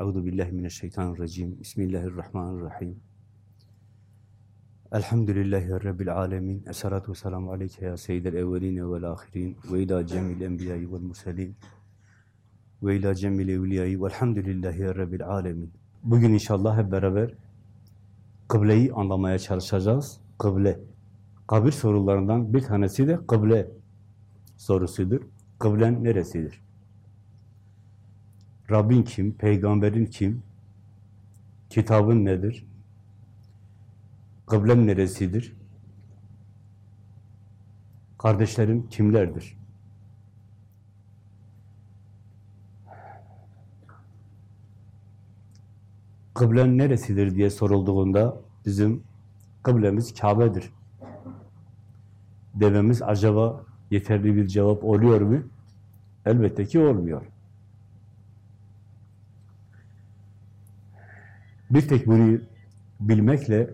Euzu billahi mineşşeytanirracim. Bismillahirrahmanirrahim. Elhamdülillahi rabbil alamin. Essalatu vesselamu aleyke ya seyyidel evvelin ve'l ahirin ve ila cemil enbiya'i ve'l murselin ve ila cemil evliya'i ve'lhamdülillahi rabbil alamin. Bugün inşallah hep beraber kıbleyi anlamaya çalışacağız. Kıble. Kabir sorularından bir tanesi de kıble sorusudur. Kıblen neresidir? Rabbin kim? Peygamberin kim? Kitabın nedir? Kıblem neresidir? Kardeşlerim kimlerdir? Kıblen neresidir diye sorulduğunda bizim kıblemiz Kabe'dir. Dememiz acaba yeterli bir cevap oluyor mu? Elbette ki olmuyor. Bir tek bunu bilmekle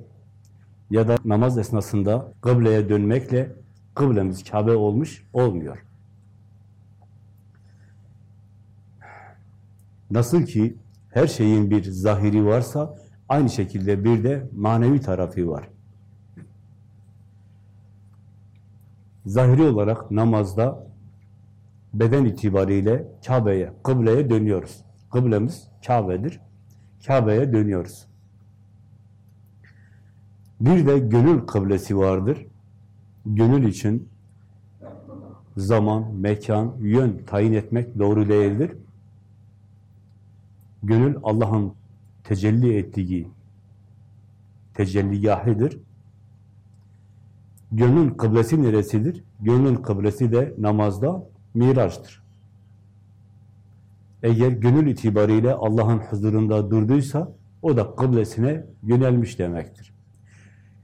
ya da namaz esnasında kıbleye dönmekle kıblemiz Kabe olmuş olmuyor. Nasıl ki her şeyin bir zahiri varsa aynı şekilde bir de manevi tarafı var. Zahiri olarak namazda beden itibariyle Kabe'ye, kıbleye dönüyoruz. Kıblemiz Kabe'dir. Kabe'ye dönüyoruz. Bir de gönül kıblesi vardır. Gönül için zaman, mekan, yön tayin etmek doğru değildir. Gönül Allah'ın tecelli ettiği tecelligahıdır. Gönlün kıblesi neresidir? Gönlün kıblesi de namazda miraçtır. Eğer gönül itibariyle Allah'ın huzurunda durduysa o da kıblesine yönelmiş demektir.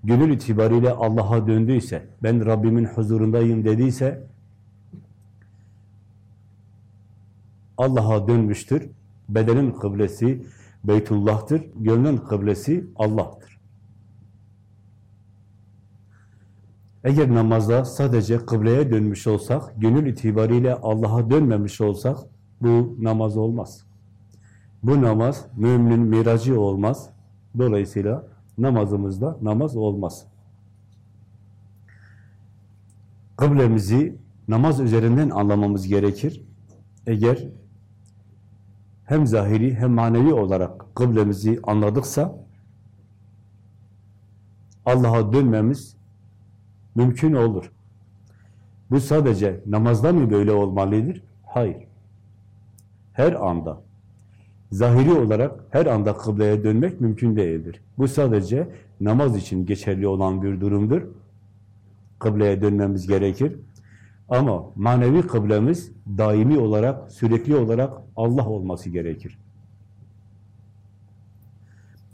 Gönül itibariyle Allah'a döndüyse, ben Rabbimin huzurundayım dediyse Allah'a dönmüştür. Bedenin kıblesi Beytullah'tır. Gönlün kıblesi Allah'tır. Eğer namazda sadece kıbleye dönmüş olsak, gönül itibariyle Allah'a dönmemiş olsak, bu namaz olmaz. Bu namaz müminin miracı olmaz. Dolayısıyla namazımızda namaz olmaz. Kıblemizi namaz üzerinden anlamamız gerekir. Eğer hem zahiri hem manevi olarak kıblemizi anladıksa Allah'a dönmemiz mümkün olur. Bu sadece namazda mı böyle olmalıdır? Hayır. Her anda, zahiri olarak her anda kıbleye dönmek mümkün değildir. Bu sadece namaz için geçerli olan bir durumdur. Kıbleye dönmemiz gerekir. Ama manevi kıblemiz daimi olarak, sürekli olarak Allah olması gerekir.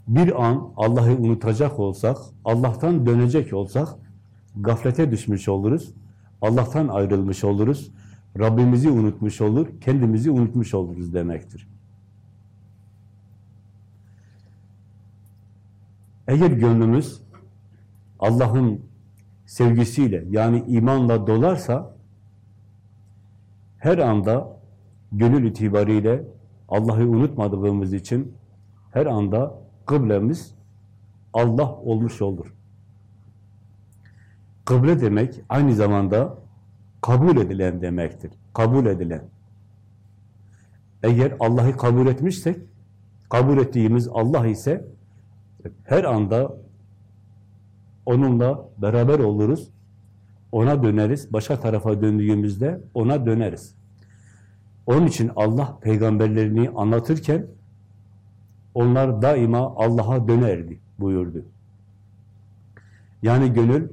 Bir an Allah'ı unutacak olsak, Allah'tan dönecek olsak, gaflete düşmüş oluruz, Allah'tan ayrılmış oluruz, Rabbimizi unutmuş olur, kendimizi unutmuş oluruz demektir. Eğer gönlümüz Allah'ın sevgisiyle yani imanla dolarsa her anda gönül itibariyle Allah'ı unutmadığımız için her anda kıblemiz Allah olmuş olur. Kıble demek aynı zamanda kabul edilen demektir. Kabul edilen. Eğer Allah'ı kabul etmişsek, kabul ettiğimiz Allah ise her anda onunla beraber oluruz. Ona döneriz. Başka tarafa döndüğümüzde ona döneriz. Onun için Allah peygamberlerini anlatırken onlar daima Allah'a dönerdi buyurdu. Yani gönül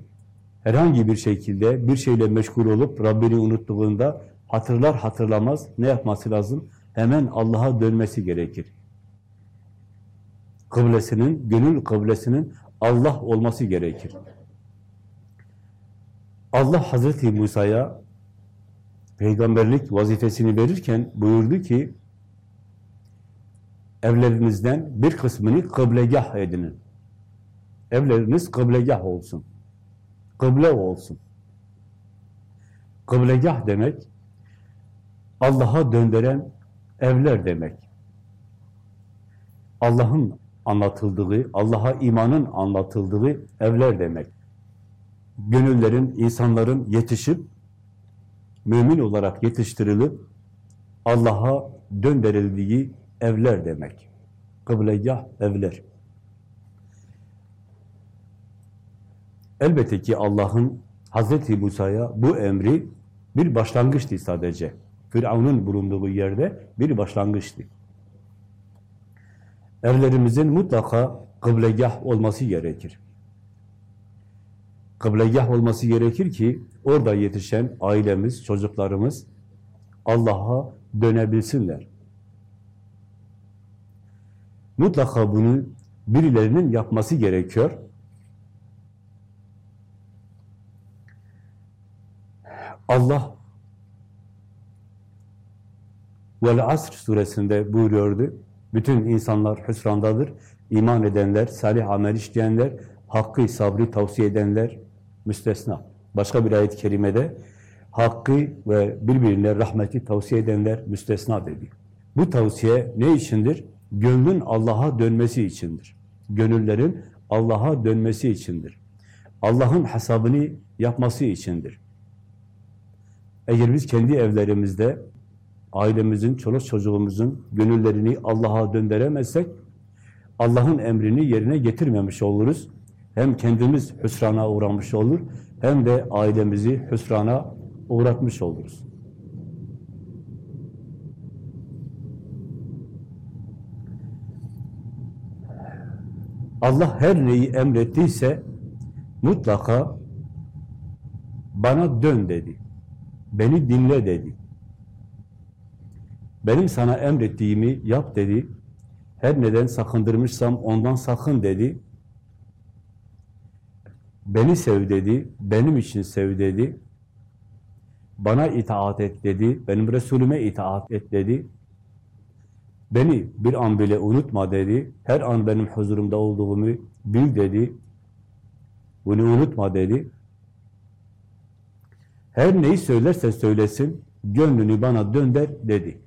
herhangi bir şekilde bir şeyle meşgul olup Rabbini unuttuğunda hatırlar hatırlamaz ne yapması lazım? Hemen Allah'a dönmesi gerekir. Kıblesinin, gönül kıblesinin Allah olması gerekir. Allah Hazreti Musa'ya peygamberlik vazifesini verirken buyurdu ki evlerinizden bir kısmını kıblegah edinin. Evleriniz kıblegah olsun. Kıble olsun. Kıblegah demek Allah'a döndüren evler demek. Allah'ın anlatıldığı, Allah'a imanın anlatıldığı evler demek. Gönüllerin, insanların yetişip, mümin olarak yetiştirilip, Allah'a döndürüldüğü evler demek. Kıblegah evler. Elbette ki Allah'ın Hazreti Musa'ya bu emri bir başlangıçtı sadece. Firavun'un bulunduğu yerde bir başlangıçtı. Evlerimizin mutlaka kıblegah olması gerekir. Kıblegah olması gerekir ki orada yetişen ailemiz, çocuklarımız Allah'a dönebilsinler. Mutlaka bunu birilerinin yapması gerekiyor. Allah Vel Asr suresinde buyuruyordu. Bütün insanlar hüsrandadır. İman edenler, salih amel işleyenler, hakkı, sabrı tavsiye edenler müstesna. Başka bir ayet-i kerimede hakkı ve birbirine rahmeti tavsiye edenler müstesna dedi. Bu tavsiye ne içindir? Gönlün Allah'a dönmesi içindir. Gönüllerin Allah'a dönmesi içindir. Allah'ın hesabını yapması içindir. Eğer biz kendi evlerimizde ailemizin, çoluk çocuğumuzun gönüllerini Allah'a döndüremezsek, Allah'ın emrini yerine getirmemiş oluruz. Hem kendimiz hüsrana uğramış olur, hem de ailemizi hüsrana uğratmış oluruz. Allah her neyi emrettiyse mutlaka bana dön dedi. Beni dinle dedi. Benim sana emrettiğimi yap dedi. Her neden sakındırmışsam ondan sakın dedi. Beni sev dedi. Benim için sev dedi. Bana itaat et dedi. Benim Resulüme itaat et dedi. Beni bir an bile unutma dedi. Her an benim huzurumda olduğumu bil dedi. Bunu unutma dedi. Her neyi söylerse söylesin, gönlünü bana dönder dedi.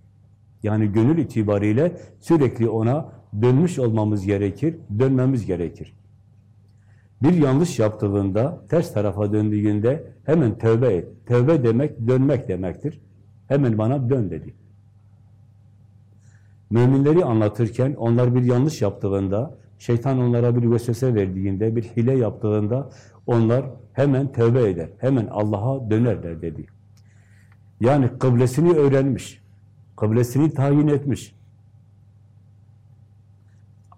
Yani gönül itibariyle sürekli ona dönmüş olmamız gerekir, dönmemiz gerekir. Bir yanlış yaptığında, ters tarafa döndüğünde hemen tövbe et. Tövbe demek, dönmek demektir. Hemen bana dön dedi. Müminleri anlatırken onlar bir yanlış yaptığında, şeytan onlara bir vesvese verdiğinde, bir hile yaptığında onlar hemen tövbe eder, hemen Allah'a dönerler dedi. Yani kıblesini öğrenmiş, kıblesini tayin etmiş.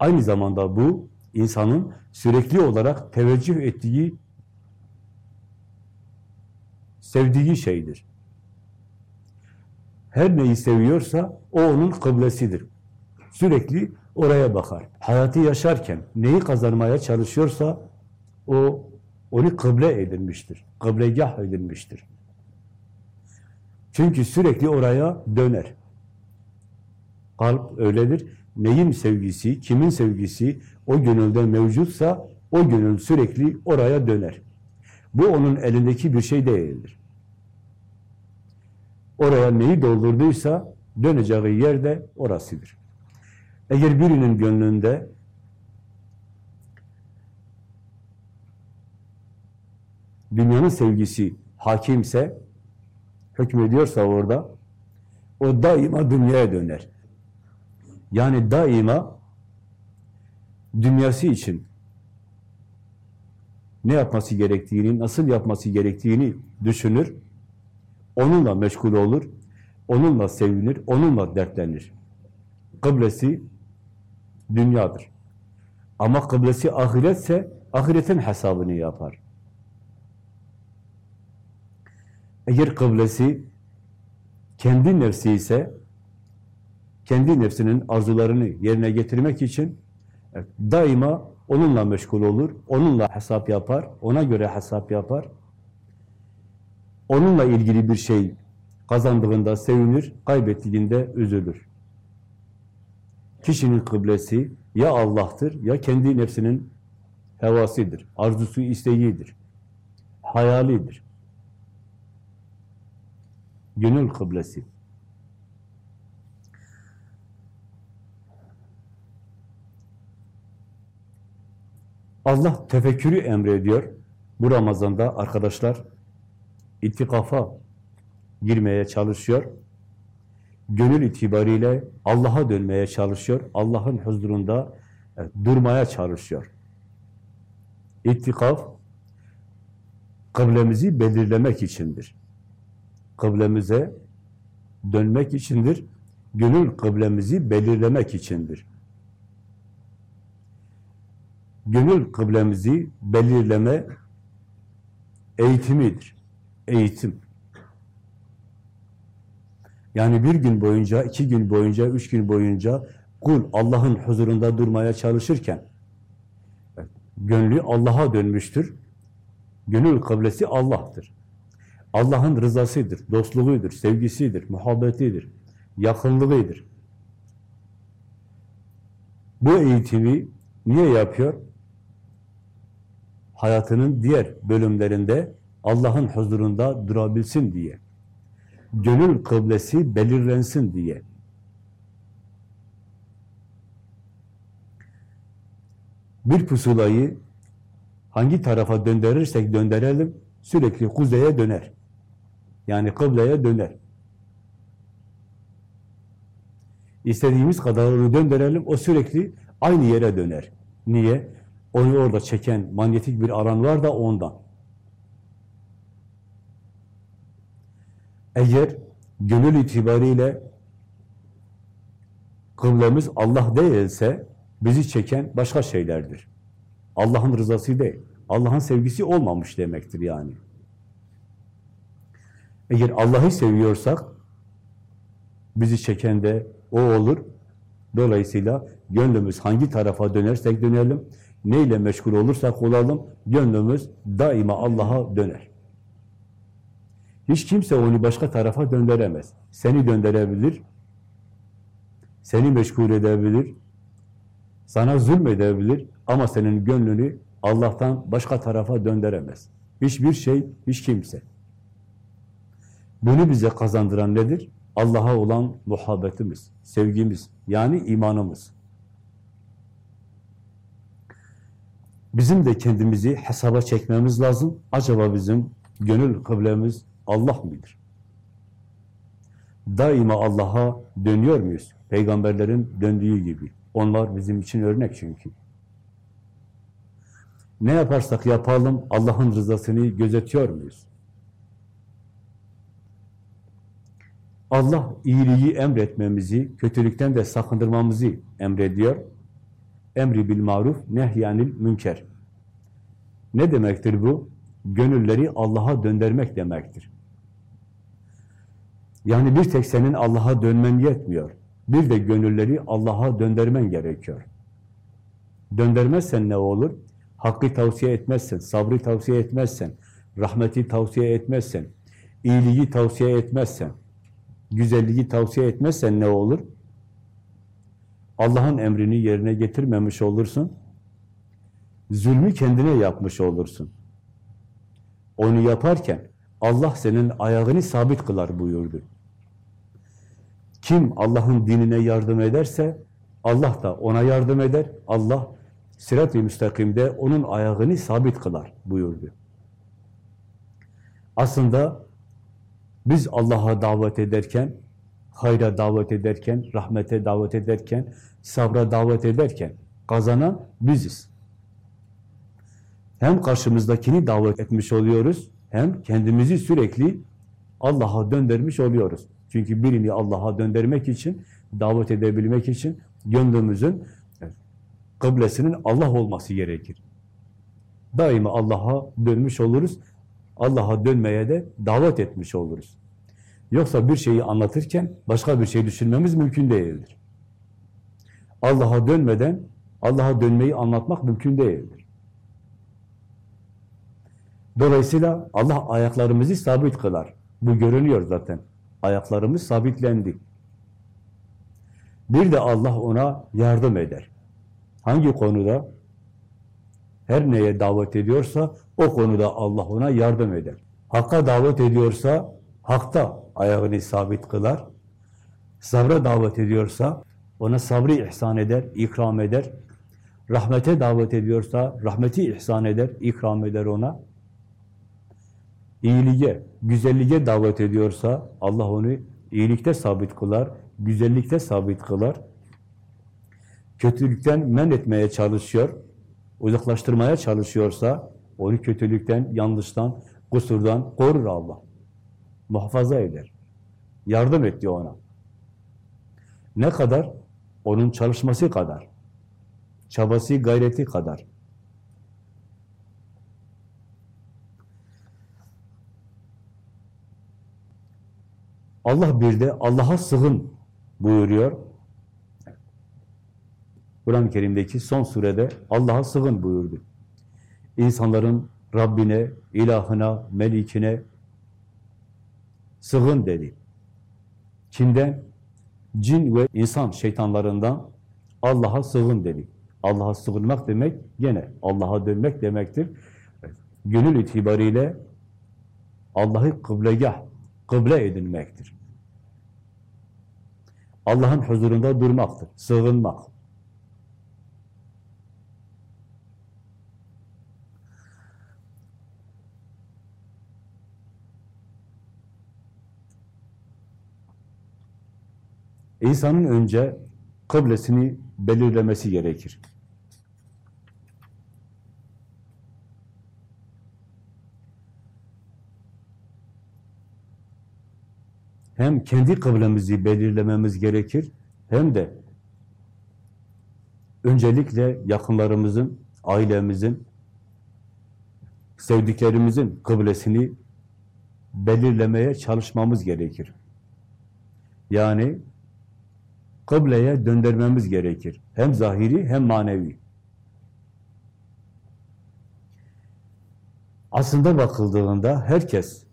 Aynı zamanda bu, insanın sürekli olarak teveccüh ettiği, sevdiği şeydir. Her neyi seviyorsa o onun kıblesidir. Sürekli oraya bakar. Hayatı yaşarken neyi kazanmaya çalışıyorsa o onu kıble edinmiştir. Kıblegah edinmiştir. Çünkü sürekli oraya döner. Kalp öyledir. Neyin sevgisi, kimin sevgisi o gönülde mevcutsa o gönül sürekli oraya döner. Bu onun elindeki bir şey değildir. Oraya neyi doldurduysa döneceği yer de orasıdır. Eğer birinin gönlünde dünyanın sevgisi hakimse, hükmediyorsa orada, o daima dünyaya döner. Yani daima dünyası için ne yapması gerektiğini, nasıl yapması gerektiğini düşünür, onunla meşgul olur, onunla sevinir, onunla dertlenir. Kıblesi dünyadır. Ama kıblesi ahiretse, ahiretin hesabını yapar. Eğer kıblesi kendi nefsi ise, kendi nefsinin arzularını yerine getirmek için daima onunla meşgul olur, onunla hesap yapar, ona göre hesap yapar. Onunla ilgili bir şey kazandığında sevinir, kaybettiğinde üzülür. Kişinin kıblesi ya Allah'tır ya kendi nefsinin hevasıdır, arzusu, isteğidir, hayalidir. Gönül kıblesi. Allah tefekkürü emrediyor. Bu Ramazan'da arkadaşlar itikafa girmeye çalışıyor. Gönül itibariyle Allah'a dönmeye çalışıyor. Allah'ın huzurunda durmaya çalışıyor. İttikaf kıblemizi belirlemek içindir. Kıblemize dönmek içindir. Gönül kıblemizi belirlemek içindir. Gönül kıblemizi belirleme eğitimidir. Eğitim. Yani bir gün boyunca, iki gün boyunca, üç gün boyunca kul Allah'ın huzurunda durmaya çalışırken gönlü Allah'a dönmüştür. Gönül kıblesi Allah'tır. Allah'ın rızasıdır, dostluğudur, sevgisidir, muhabbetidir, yakınlığıdır. Bu eğitimi niye yapıyor? Hayatının diğer bölümlerinde Allah'ın huzurunda durabilsin diye. Gönül kıblesi belirlensin diye. Bir pusulayı hangi tarafa döndürürsek döndürelim sürekli kuzeye döner. Yani kıbleye döner. İstediğimiz kadar onu döndürelim, o sürekli aynı yere döner. Niye? Onu orada çeken manyetik bir alan var da ondan. Eğer gönül itibariyle kıblemiz Allah değilse bizi çeken başka şeylerdir. Allah'ın rızası değil. Allah'ın sevgisi olmamış demektir yani. Eğer Allah'ı seviyorsak bizi çeken de o olur. Dolayısıyla gönlümüz hangi tarafa dönersek dönelim, neyle meşgul olursak olalım, gönlümüz daima Allah'a döner. Hiç kimse onu başka tarafa döndüremez. Seni döndürebilir, seni meşgul edebilir, sana zulmedebilir ama senin gönlünü Allah'tan başka tarafa döndüremez. Hiçbir şey, hiç kimse. Bunu bize kazandıran nedir? Allah'a olan muhabbetimiz, sevgimiz, yani imanımız. Bizim de kendimizi hesaba çekmemiz lazım. Acaba bizim gönül kıblemiz Allah mıdır? Daima Allah'a dönüyor muyuz? Peygamberlerin döndüğü gibi. Onlar bizim için örnek çünkü. Ne yaparsak yapalım Allah'ın rızasını gözetiyor muyuz? Allah iyiliği emretmemizi, kötülükten de sakındırmamızı emrediyor. Emri bil maruf, nehyanil münker. Ne demektir bu? Gönülleri Allah'a döndürmek demektir. Yani bir tek senin Allah'a dönmen yetmiyor. Bir de gönülleri Allah'a döndürmen gerekiyor. Döndürmezsen ne olur? Hakkı tavsiye etmezsen, sabrı tavsiye etmezsen, rahmeti tavsiye etmezsen, iyiliği tavsiye etmezsen, güzelliği tavsiye etmezsen ne olur? Allah'ın emrini yerine getirmemiş olursun. Zulmü kendine yapmış olursun. Onu yaparken Allah senin ayağını sabit kılar buyurdu. Kim Allah'ın dinine yardım ederse Allah da ona yardım eder. Allah sirat-i müstakimde onun ayağını sabit kılar buyurdu. Aslında biz Allah'a davet ederken, hayra davet ederken, rahmete davet ederken, sabra davet ederken kazanan biziz. Hem karşımızdakini davet etmiş oluyoruz, hem kendimizi sürekli Allah'a döndürmüş oluyoruz. Çünkü birini Allah'a döndürmek için, davet edebilmek için gönlümüzün kıblesinin Allah olması gerekir. Daima Allah'a dönmüş oluruz. Allah'a dönmeye de davet etmiş oluruz. Yoksa bir şeyi anlatırken başka bir şey düşünmemiz mümkün değildir. Allah'a dönmeden Allah'a dönmeyi anlatmak mümkün değildir. Dolayısıyla Allah ayaklarımızı sabit kılar. Bu görünüyor zaten. Ayaklarımız sabitlendi. Bir de Allah ona yardım eder. Hangi konuda? Her neye davet ediyorsa o konuda Allah ona yardım eder. Hakka davet ediyorsa hakta ayağını sabit kılar. Sabra davet ediyorsa ona sabrı ihsan eder, ikram eder. rahmete davet ediyorsa rahmeti ihsan eder, ikram eder ona. İyiliğe, güzelliğe davet ediyorsa Allah onu iyilikte sabit kılar, güzellikte sabit kılar. Kötülükten men etmeye çalışıyor, uzaklaştırmaya çalışıyorsa onu kötülükten, yanlıştan, kusurdan korur Allah. Muhafaza eder. Yardım etti ona. Ne kadar? Onun çalışması kadar. Çabası, gayreti kadar. Allah bir de Allah'a sığın buyuruyor. Kur'an-ı Kerim'deki son surede Allah'a sığın buyurdu. İnsanların Rabbine, ilahına, melikine sığın dedi. Kimden? Cin ve insan şeytanlarından Allah'a sığın dedi. Allah'a sığınmak demek gene Allah'a dönmek demektir. Gönül itibariyle Allah'ı kıblegah, kıble edinmektir. Allah'ın huzurunda durmaktır, sığınmak. İnsanın önce kıblesini belirlemesi gerekir. Hem kendi kıblemizi belirlememiz gerekir, hem de öncelikle yakınlarımızın, ailemizin, sevdiklerimizin kıblesini belirlemeye çalışmamız gerekir. Yani kıbleye döndürmemiz gerekir. Hem zahiri hem manevi. Aslında bakıldığında herkes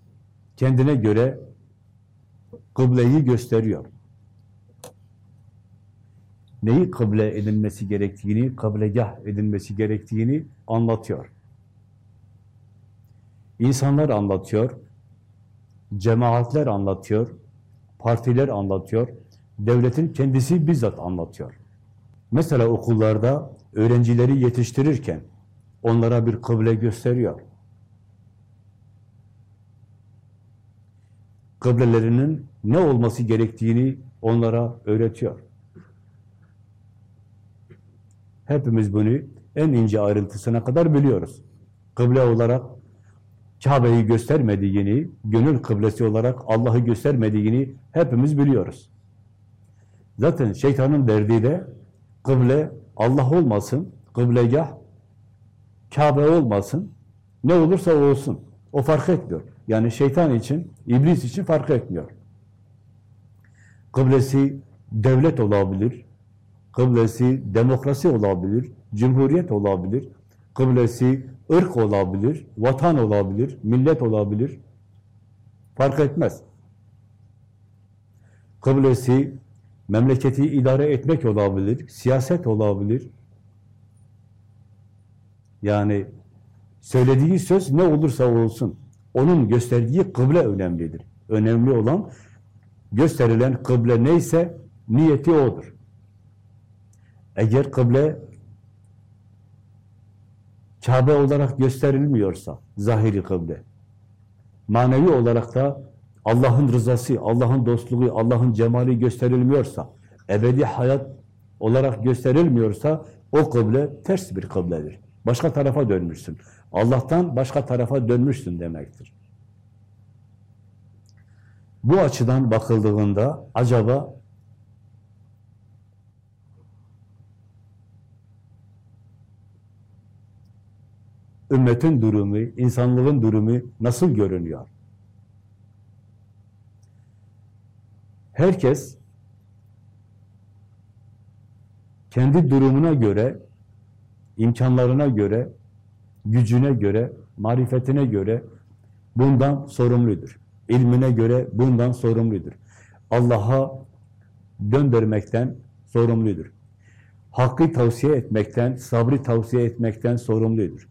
kendine göre kıbleyi gösteriyor. Neyi kıble edilmesi gerektiğini, kıblegah edilmesi gerektiğini anlatıyor. İnsanlar anlatıyor, cemaatler anlatıyor, partiler anlatıyor, devletin kendisi bizzat anlatıyor. Mesela okullarda öğrencileri yetiştirirken onlara bir kıble gösteriyor. Kıblelerinin ne olması gerektiğini onlara öğretiyor. Hepimiz bunu en ince ayrıntısına kadar biliyoruz. Kıble olarak Kabe'yi göstermediğini, gönül kıblesi olarak Allah'ı göstermediğini hepimiz biliyoruz. Zaten şeytanın derdi de kıble Allah olmasın, kıblegah Kabe olmasın, ne olursa olsun. O fark etmiyor. Yani şeytan için, iblis için fark etmiyor. Kıblesi devlet olabilir, kıblesi demokrasi olabilir, cumhuriyet olabilir, kıblesi ırk olabilir, vatan olabilir, millet olabilir. Fark etmez. Kıblesi memleketi idare etmek olabilir, siyaset olabilir. Yani söylediği söz ne olursa olsun, onun gösterdiği kıble önemlidir. Önemli olan gösterilen kıble neyse niyeti odur. Eğer kıble Kabe olarak gösterilmiyorsa, zahiri kıble, manevi olarak da Allah'ın rızası, Allah'ın dostluğu, Allah'ın cemali gösterilmiyorsa, ebedi hayat olarak gösterilmiyorsa, o kıble ters bir kıbledir. Başka tarafa dönmüşsün. Allah'tan başka tarafa dönmüşsün demektir. Bu açıdan bakıldığında acaba ümmetin durumu, insanlığın durumu nasıl görünüyor? Herkes kendi durumuna göre, imkanlarına göre, gücüne göre, marifetine göre bundan sorumludur. İlmine göre bundan sorumludur. Allah'a döndürmekten sorumludur. Hakkı tavsiye etmekten, sabrı tavsiye etmekten sorumludur.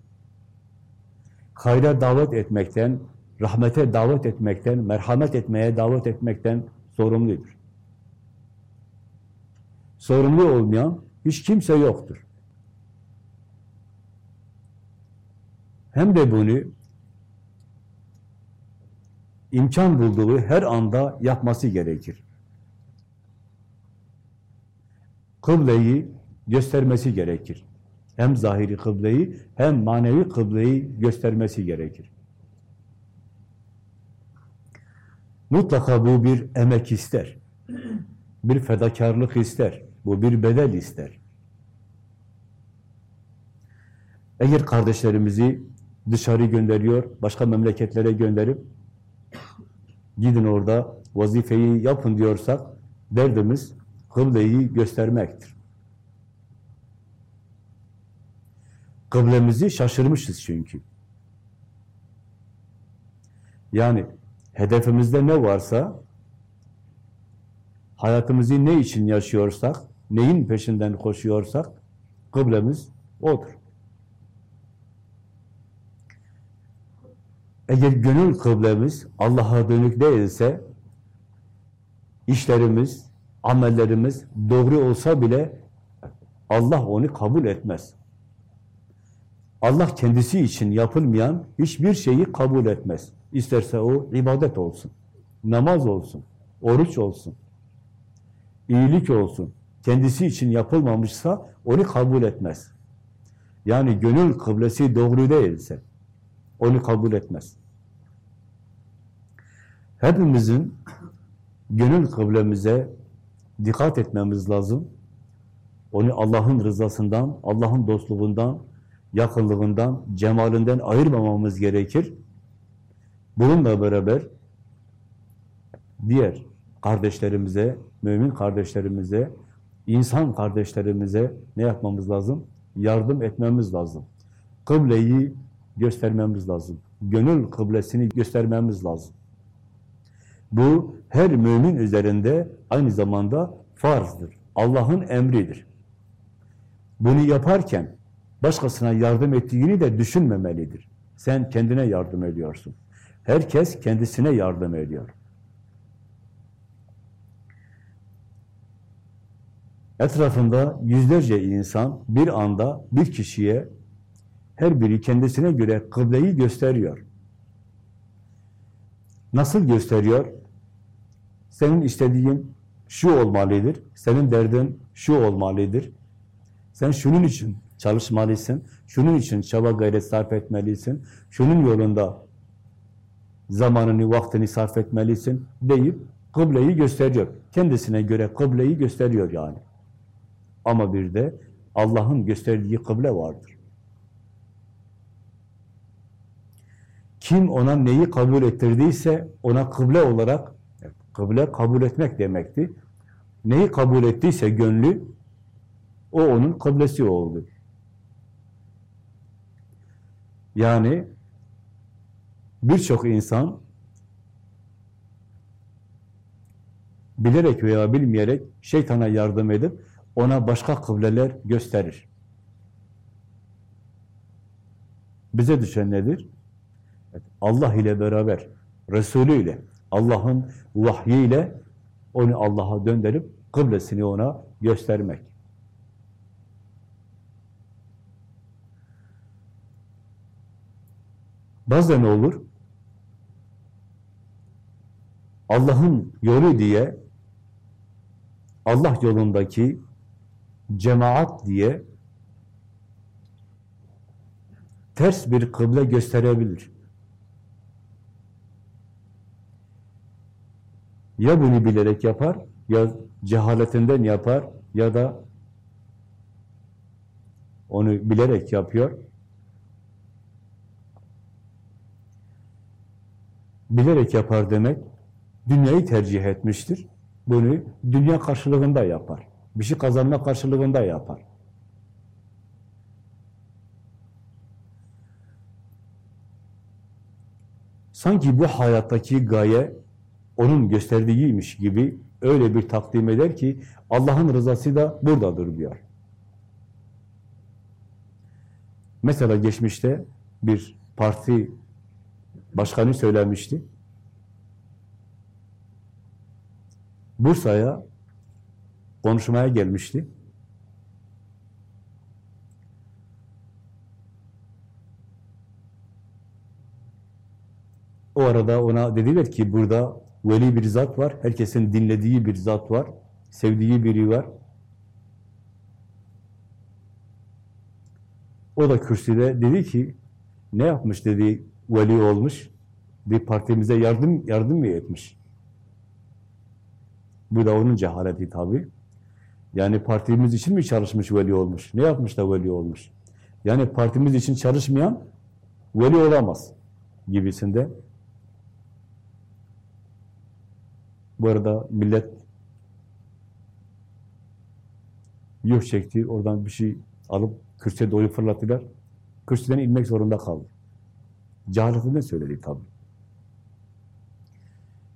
Hayra davet etmekten, rahmete davet etmekten, merhamet etmeye davet etmekten sorumludur. Sorumlu olmayan hiç kimse yoktur. Hem de bunu imkan bulduğu her anda yapması gerekir. Kıbleyi göstermesi gerekir. Hem zahiri kıbleyi hem manevi kıbleyi göstermesi gerekir. Mutlaka bu bir emek ister. Bir fedakarlık ister. Bu bir bedel ister. Eğer kardeşlerimizi dışarı gönderiyor, başka memleketlere gönderip gidin orada vazifeyi yapın diyorsak derdimiz kıbleyi göstermektir. Kıblemizi şaşırmışız çünkü. Yani hedefimizde ne varsa hayatımızı ne için yaşıyorsak, neyin peşinden koşuyorsak kıblemiz odur. Eğer gönül kıblemiz Allah'a dönük değilse işlerimiz, amellerimiz doğru olsa bile Allah onu kabul etmez. Allah kendisi için yapılmayan hiçbir şeyi kabul etmez. İsterse o ibadet olsun, namaz olsun, oruç olsun, iyilik olsun. Kendisi için yapılmamışsa onu kabul etmez. Yani gönül kıblesi doğru değilse onu kabul etmez. Hepimizin gönül kıblemize dikkat etmemiz lazım. Onu Allah'ın rızasından, Allah'ın dostluğundan, yakınlığından, cemalinden ayırmamamız gerekir. Bununla beraber diğer kardeşlerimize, mümin kardeşlerimize, insan kardeşlerimize ne yapmamız lazım? Yardım etmemiz lazım. Kıbleyi göstermemiz lazım. Gönül kıblesini göstermemiz lazım. Bu her mümin üzerinde aynı zamanda farzdır. Allah'ın emridir. Bunu yaparken başkasına yardım ettiğini de düşünmemelidir. Sen kendine yardım ediyorsun. Herkes kendisine yardım ediyor. Etrafında yüzlerce insan bir anda bir kişiye her biri kendisine göre kıbleyi gösteriyor. Nasıl gösteriyor? Senin istediğin şu olmalıdır, senin derdin şu olmalıdır. Sen şunun için çalışmalısın, şunun için çaba gayret sarf etmelisin, şunun yolunda zamanını, vaktini sarf etmelisin deyip kıbleyi gösteriyor. Kendisine göre kıbleyi gösteriyor yani. Ama bir de Allah'ın gösterdiği kıble vardır. Kim ona neyi kabul ettirdiyse ona kıble olarak, kıble kabul etmek demekti. Neyi kabul ettiyse gönlü, o onun kıblesi oldu. Yani birçok insan bilerek veya bilmeyerek şeytana yardım edip ona başka kıbleler gösterir. Bize düşen nedir? Allah ile beraber, Resulü ile, Allah'ın vahyiyle onu Allah'a döndürüp kıblesini ona göstermek. Bazen olur, Allah'ın yolu diye, Allah yolundaki cemaat diye ters bir kıble gösterebilir. Ya bunu bilerek yapar, ya cehaletinden yapar, ya da onu bilerek yapıyor. Bilerek yapar demek, dünyayı tercih etmiştir. Bunu dünya karşılığında yapar. Bir şey kazanma karşılığında yapar. Sanki bu hayattaki gaye onun gösterdiğiymiş gibi öyle bir takdim eder ki Allah'ın rızası da buradadır diyor. Mesela geçmişte bir parti başkanı söylemişti. Bursa'ya konuşmaya gelmişti. O arada ona dediler ki burada veli bir zat var, herkesin dinlediği bir zat var, sevdiği biri var. O da kürsüde dedi ki, ne yapmış dedi, veli olmuş, bir partimize yardım yardım mı etmiş? Bu da onun cehaleti tabii. Yani partimiz için mi çalışmış veli olmuş? Ne yapmış da veli olmuş? Yani partimiz için çalışmayan veli olamaz gibisinde. Bu arada millet yuh çekti, oradan bir şey alıp kürsüye doğru fırlattılar. Kürsüden inmek zorunda kaldı. Cehaletinden söyledi tabii.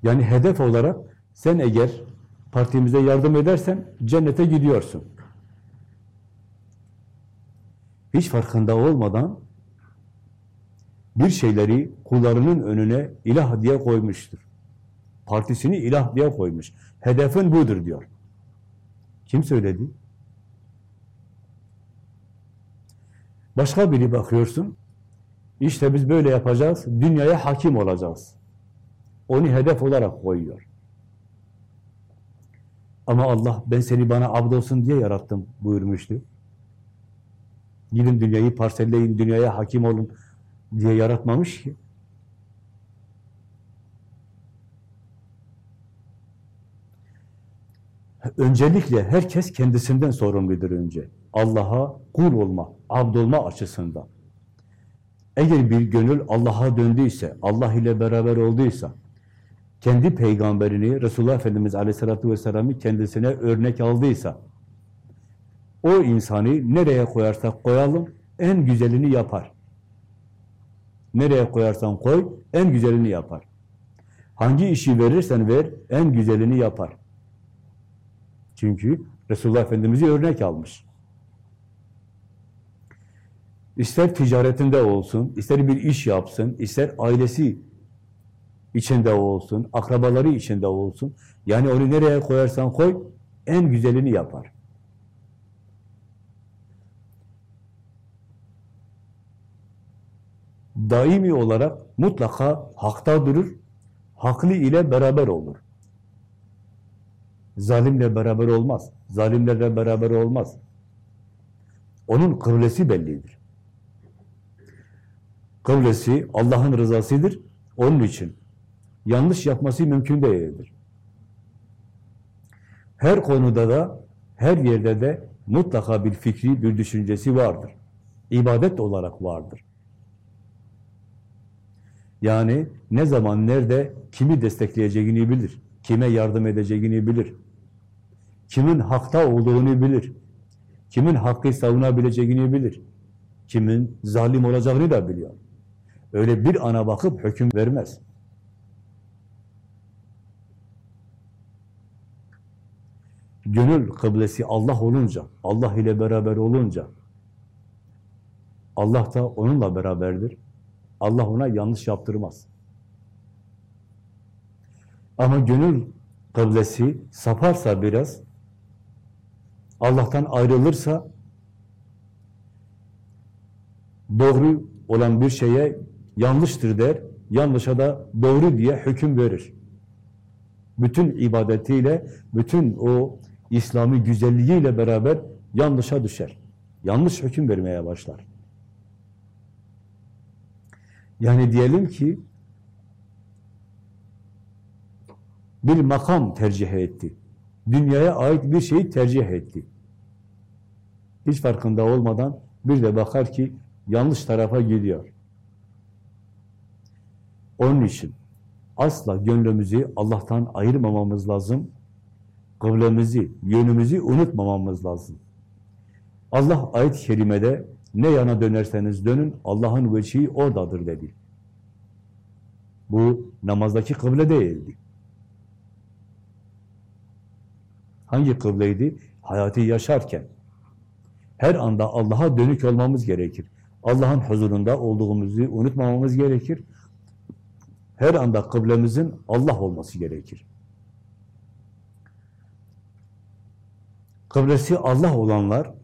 Yani hedef olarak sen eğer partimize yardım edersen cennete gidiyorsun. Hiç farkında olmadan bir şeyleri kullarının önüne ilah diye koymuştur. Partisini ilah diye koymuş. Hedefin budur diyor. Kim söyledi? Başka biri bakıyorsun. İşte biz böyle yapacağız. Dünyaya hakim olacağız. Onu hedef olarak koyuyor. Ama Allah ben seni bana abd olsun diye yarattım buyurmuştu. Gidin dünyayı parselleyin, dünyaya hakim olun diye yaratmamış ki. Öncelikle herkes kendisinden sorumludur önce. Allah'a kul olma, abd açısından. Eğer bir gönül Allah'a döndüyse, Allah ile beraber olduysa, kendi peygamberini, Resulullah Efendimiz Aleyhisselatü Vesselam'ı kendisine örnek aldıysa, o insanı nereye koyarsak koyalım, en güzelini yapar. Nereye koyarsan koy, en güzelini yapar. Hangi işi verirsen ver, en güzelini yapar. Çünkü Resulullah Efendimiz'i örnek almış. İster ticaretinde olsun, ister bir iş yapsın, ister ailesi içinde olsun, akrabaları içinde olsun. Yani onu nereye koyarsan koy, en güzelini yapar. Daimi olarak mutlaka hakta durur, haklı ile beraber olur. Zalimle beraber olmaz. Zalimlerle beraber olmaz. Onun kıblesi bellidir. Kıblesi Allah'ın rızasıdır. Onun için yanlış yapması mümkün değildir. Her konuda da, her yerde de mutlaka bir fikri, bir düşüncesi vardır. İbadet olarak vardır. Yani ne zaman, nerede, kimi destekleyeceğini bilir. Kime yardım edeceğini bilir. Kimin hakta olduğunu bilir. Kimin hakkı savunabileceğini bilir. Kimin zalim olacağını da biliyor. Öyle bir ana bakıp hüküm vermez. Gönül kıblesi Allah olunca, Allah ile beraber olunca, Allah da onunla beraberdir. Allah ona yanlış yaptırmaz. Ama gönül kıblesi saparsa biraz, Allah'tan ayrılırsa, doğru olan bir şeye yanlıştır der, yanlışa da doğru diye hüküm verir. Bütün ibadetiyle, bütün o İslami güzelliğiyle beraber yanlışa düşer. Yanlış hüküm vermeye başlar. Yani diyelim ki bir makam tercih etti. Dünyaya ait bir şeyi tercih etti. Hiç farkında olmadan bir de bakar ki yanlış tarafa gidiyor. Onun için asla gönlümüzü Allah'tan ayırmamamız lazım. Kıblemizi, yönümüzü unutmamamız lazım. Allah ayet-i kerimede ne yana dönerseniz dönün, Allah'ın veçhi oradadır dedi. Bu namazdaki kıble değildi. Hangi kıbleydi? Hayatı yaşarken. Her anda Allah'a dönük olmamız gerekir. Allah'ın huzurunda olduğumuzu unutmamamız gerekir. Her anda kıblemizin Allah olması gerekir. Kıblesi Allah olanlar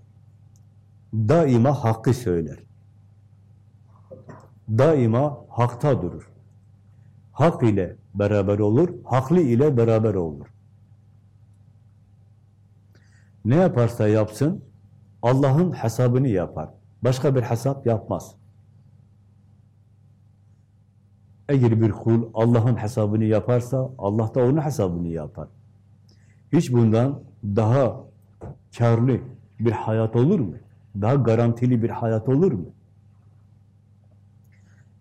daima hakkı söyler. Daima hakta durur. hak ile beraber olur, haklı ile beraber olur. Ne yaparsa yapsın, Allah'ın hesabını yapar. Başka bir hesap yapmaz. Eğer bir kul Allah'ın hesabını yaparsa, Allah da onun hesabını yapar. Hiç bundan daha karlı bir hayat olur mu? Daha garantili bir hayat olur mu?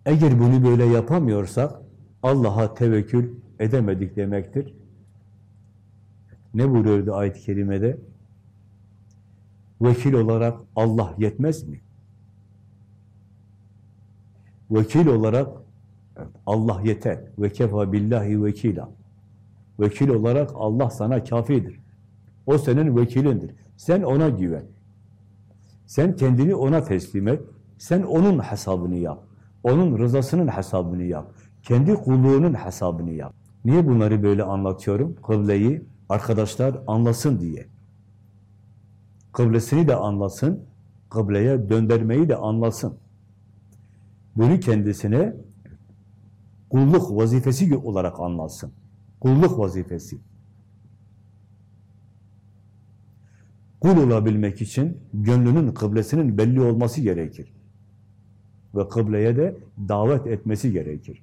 Eğer bunu böyle yapamıyorsak, Allah'a tevekkül edemedik demektir. Ne buyuruyordu ayet-i kerimede? Vekil olarak Allah yetmez mi? Vekil olarak Allah yeter. Ve kefa billahi vekila. Vekil olarak Allah sana kafidir. O senin vekilindir. Sen ona güven. Sen kendini ona teslim et. Sen onun hesabını yap. Onun rızasının hesabını yap. Kendi kulluğunun hesabını yap. Niye bunları böyle anlatıyorum? Kıbleyi arkadaşlar anlasın diye. Kıblesini de anlasın, kıbleye döndürmeyi de anlasın. Bunu kendisine kulluk vazifesi olarak anlasın. Kulluk vazifesi. Kul olabilmek için gönlünün kıblesinin belli olması gerekir. Ve kıbleye de davet etmesi gerekir.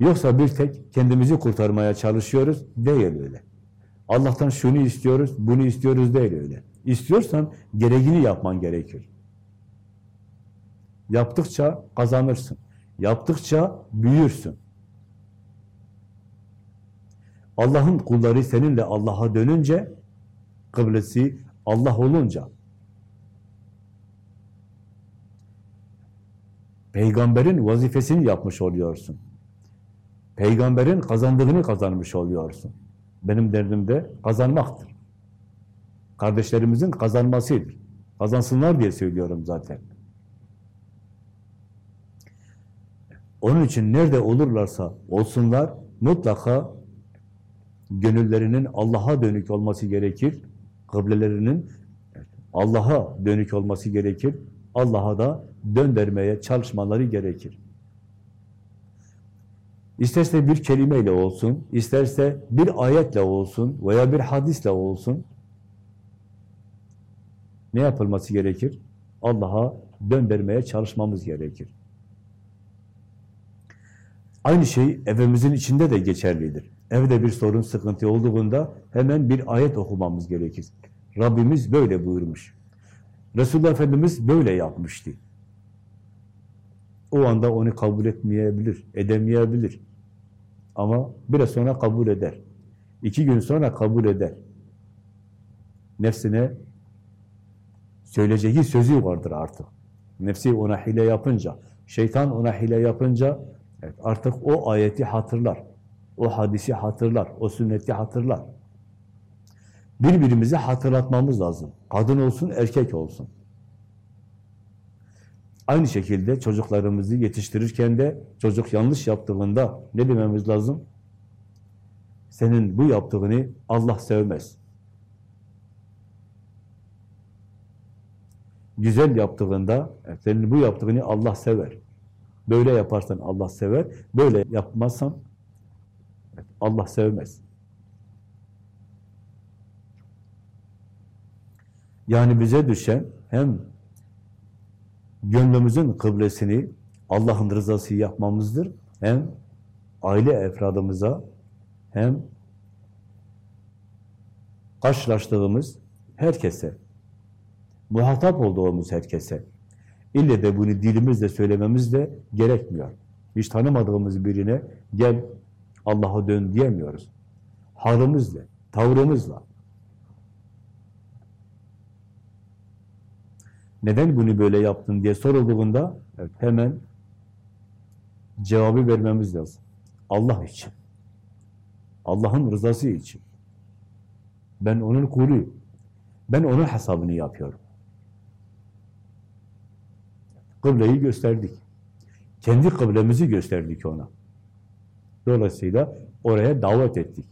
Yoksa bir tek kendimizi kurtarmaya çalışıyoruz, değil öyle. Allah'tan şunu istiyoruz, bunu istiyoruz değil öyle. İstiyorsan gereğini yapman gerekir. Yaptıkça kazanırsın. Yaptıkça büyürsün. Allah'ın kulları seninle Allah'a dönünce, kıblesi Allah olunca, peygamberin vazifesini yapmış oluyorsun. Peygamberin kazandığını kazanmış oluyorsun. Benim derdim de kazanmaktır. Kardeşlerimizin kazanmasıdır. Kazansınlar diye söylüyorum zaten. Onun için nerede olurlarsa olsunlar mutlaka gönüllerinin Allah'a dönük olması gerekir. Kıblelerinin Allah'a dönük olması gerekir. Allah'a da döndürmeye çalışmaları gerekir. İsterse bir kelimeyle olsun, isterse bir ayetle olsun veya bir hadisle olsun. Ne yapılması gerekir? Allah'a döndürmeye çalışmamız gerekir. Aynı şey evimizin içinde de geçerlidir. Evde bir sorun, sıkıntı olduğunda hemen bir ayet okumamız gerekir. Rabbimiz böyle buyurmuş. Resulullah Efendimiz böyle yapmıştı. O anda onu kabul etmeyebilir, edemeyebilir. Ama biraz sonra kabul eder. İki gün sonra kabul eder. Nefsine söyleyeceği sözü vardır artık. Nefsi ona hile yapınca, şeytan ona hile yapınca artık o ayeti hatırlar. O hadisi hatırlar, o sünneti hatırlar. Birbirimizi hatırlatmamız lazım. Kadın olsun, erkek olsun. Aynı şekilde çocuklarımızı yetiştirirken de çocuk yanlış yaptığında ne dememiz lazım? Senin bu yaptığını Allah sevmez. Güzel yaptığında senin bu yaptığını Allah sever. Böyle yaparsan Allah sever, böyle yapmazsan Allah sevmez. Yani bize düşen hem gönlümüzün kıblesini Allah'ın rızası yapmamızdır. Hem aile efradımıza hem karşılaştığımız herkese, muhatap olduğumuz herkese, ille de bunu dilimizle söylememiz de gerekmiyor. Hiç tanımadığımız birine gel Allah'a dön diyemiyoruz. Halımızla, tavrımızla. Neden bunu böyle yaptın diye sorulduğunda evet, hemen cevabı vermemiz lazım. Allah için. Allah'ın rızası için. Ben onun kuluyum. Ben onun hesabını yapıyorum. Kıbleyi gösterdik. Kendi kıblemizi gösterdik ona. Dolayısıyla oraya davet ettik.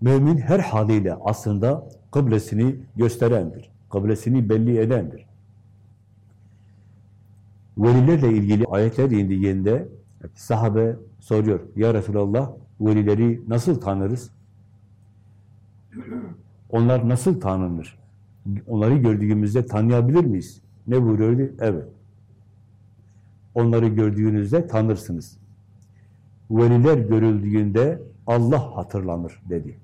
Mümin her haliyle aslında kıblesini gösterendir. Kıblesini belli edendir. Velilerle ilgili ayetler indiğinde sahabe soruyor. Ya Resulallah velileri nasıl tanırız? Onlar nasıl tanınır? Onları gördüğümüzde tanıyabilir miyiz? Ne buyuruyordu? Evet. Onları gördüğünüzde tanırsınız. Veliler görüldüğünde Allah hatırlanır dedi.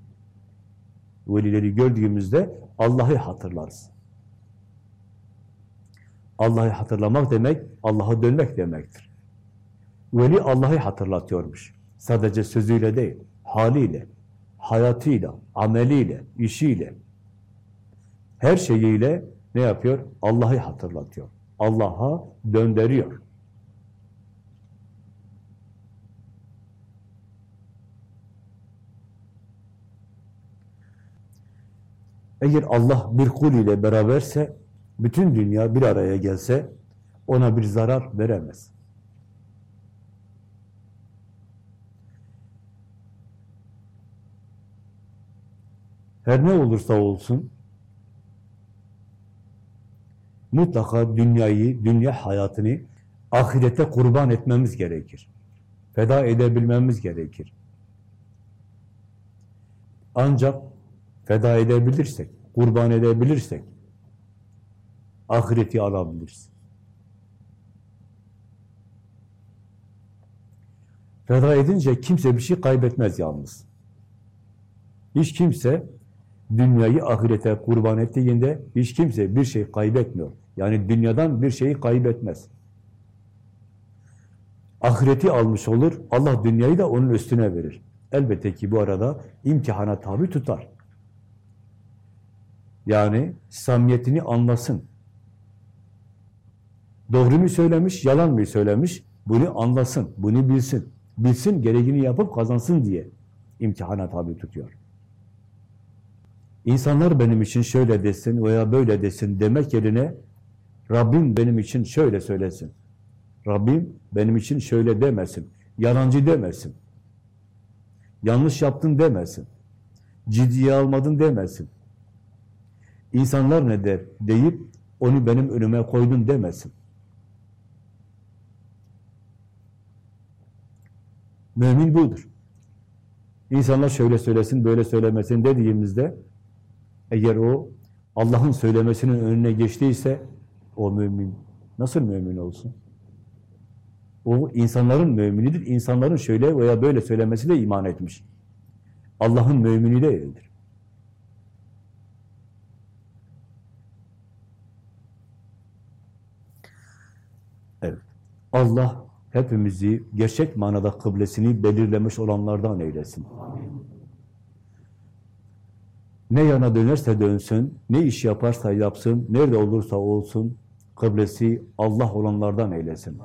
Velileri gördüğümüzde Allah'ı hatırlarız. Allah'ı hatırlamak demek, Allah'a dönmek demektir. Veli Allah'ı hatırlatıyormuş. Sadece sözüyle değil, haliyle, hayatıyla, ameliyle, işiyle, her şeyiyle ne yapıyor? Allah'ı hatırlatıyor. Allah'a döndürüyor. Eğer Allah bir kul ile beraberse, bütün dünya bir araya gelse, ona bir zarar veremez. Her ne olursa olsun, mutlaka dünyayı, dünya hayatını ahirete kurban etmemiz gerekir. Feda edebilmemiz gerekir. Ancak feda edebilirsek, kurban edebilirsek, ahireti alabiliriz. Feda edince kimse bir şey kaybetmez yalnız. Hiç kimse dünyayı ahirete kurban ettiğinde hiç kimse bir şey kaybetmiyor. Yani dünyadan bir şeyi kaybetmez. Ahireti almış olur, Allah dünyayı da onun üstüne verir. Elbette ki bu arada imtihana tabi tutar. Yani samimiyetini anlasın. Doğru mu söylemiş, yalan mı söylemiş? Bunu anlasın, bunu bilsin. Bilsin, gereğini yapıp kazansın diye imtihana tabi tutuyor. İnsanlar benim için şöyle desin veya böyle desin demek yerine Rabbim benim için şöyle söylesin. Rabbim benim için şöyle demesin. Yalancı demesin. Yanlış yaptın demesin. Ciddiye almadın demesin. İnsanlar ne der deyip onu benim önüme koydun demesin. Mümin budur. İnsanlar şöyle söylesin, böyle söylemesin dediğimizde eğer o Allah'ın söylemesinin önüne geçtiyse o mümin nasıl mümin olsun? O insanların müminidir. İnsanların şöyle veya böyle söylemesiyle iman etmiş. Allah'ın mümini değildir. Evet. Allah hepimizi gerçek manada kıblesini belirlemiş olanlardan eylesin. Ne yana dönerse dönsün, ne iş yaparsa yapsın, nerede olursa olsun, kıblesi Allah olanlardan eylesin.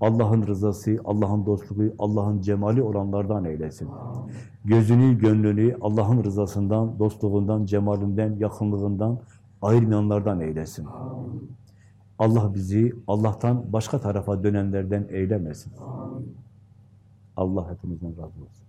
Allah'ın rızası, Allah'ın dostluğu, Allah'ın cemali olanlardan eylesin. Gözünü, gönlünü Allah'ın rızasından, dostluğundan, cemalinden, yakınlığından ayırmayanlardan eylesin. Allah bizi Allah'tan başka tarafa dönenlerden eylemesin. Allah hepimizden razı olsun.